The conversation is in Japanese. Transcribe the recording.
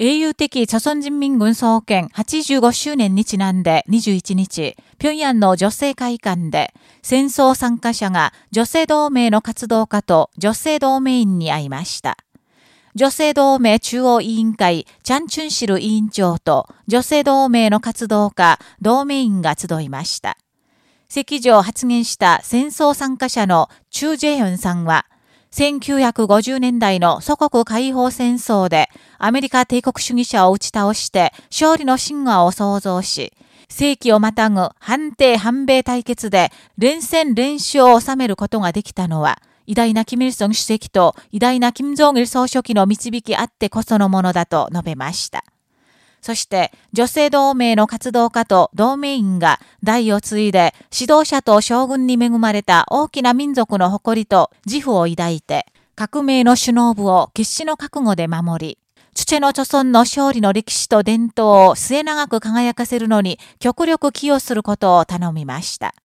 英雄的朝鮮人民軍創建85周年にちなんで21日、平壌の女性会館で戦争参加者が女性同盟の活動家と女性同盟員に会いました。女性同盟中央委員会チャンチュンシル委員長と女性同盟の活動家、同盟員が集いました。席上発言した戦争参加者のチュー・ジェヨンさんは、1950年代の祖国解放戦争でアメリカ帝国主義者を打ち倒して勝利の神話を創造し、世紀をまたぐ反帝反米対決で連戦連勝を収めることができたのは、偉大なキム・イルソン主席と偉大なキム・ジョン・イル総書記の導きあってこそのものだと述べました。そして女性同盟の活動家と同盟員が代を継いで指導者と将軍に恵まれた大きな民族の誇りと自負を抱いて革命の首脳部を決死の覚悟で守り、土の著村の勝利の歴史と伝統を末永く輝かせるのに極力寄与することを頼みました。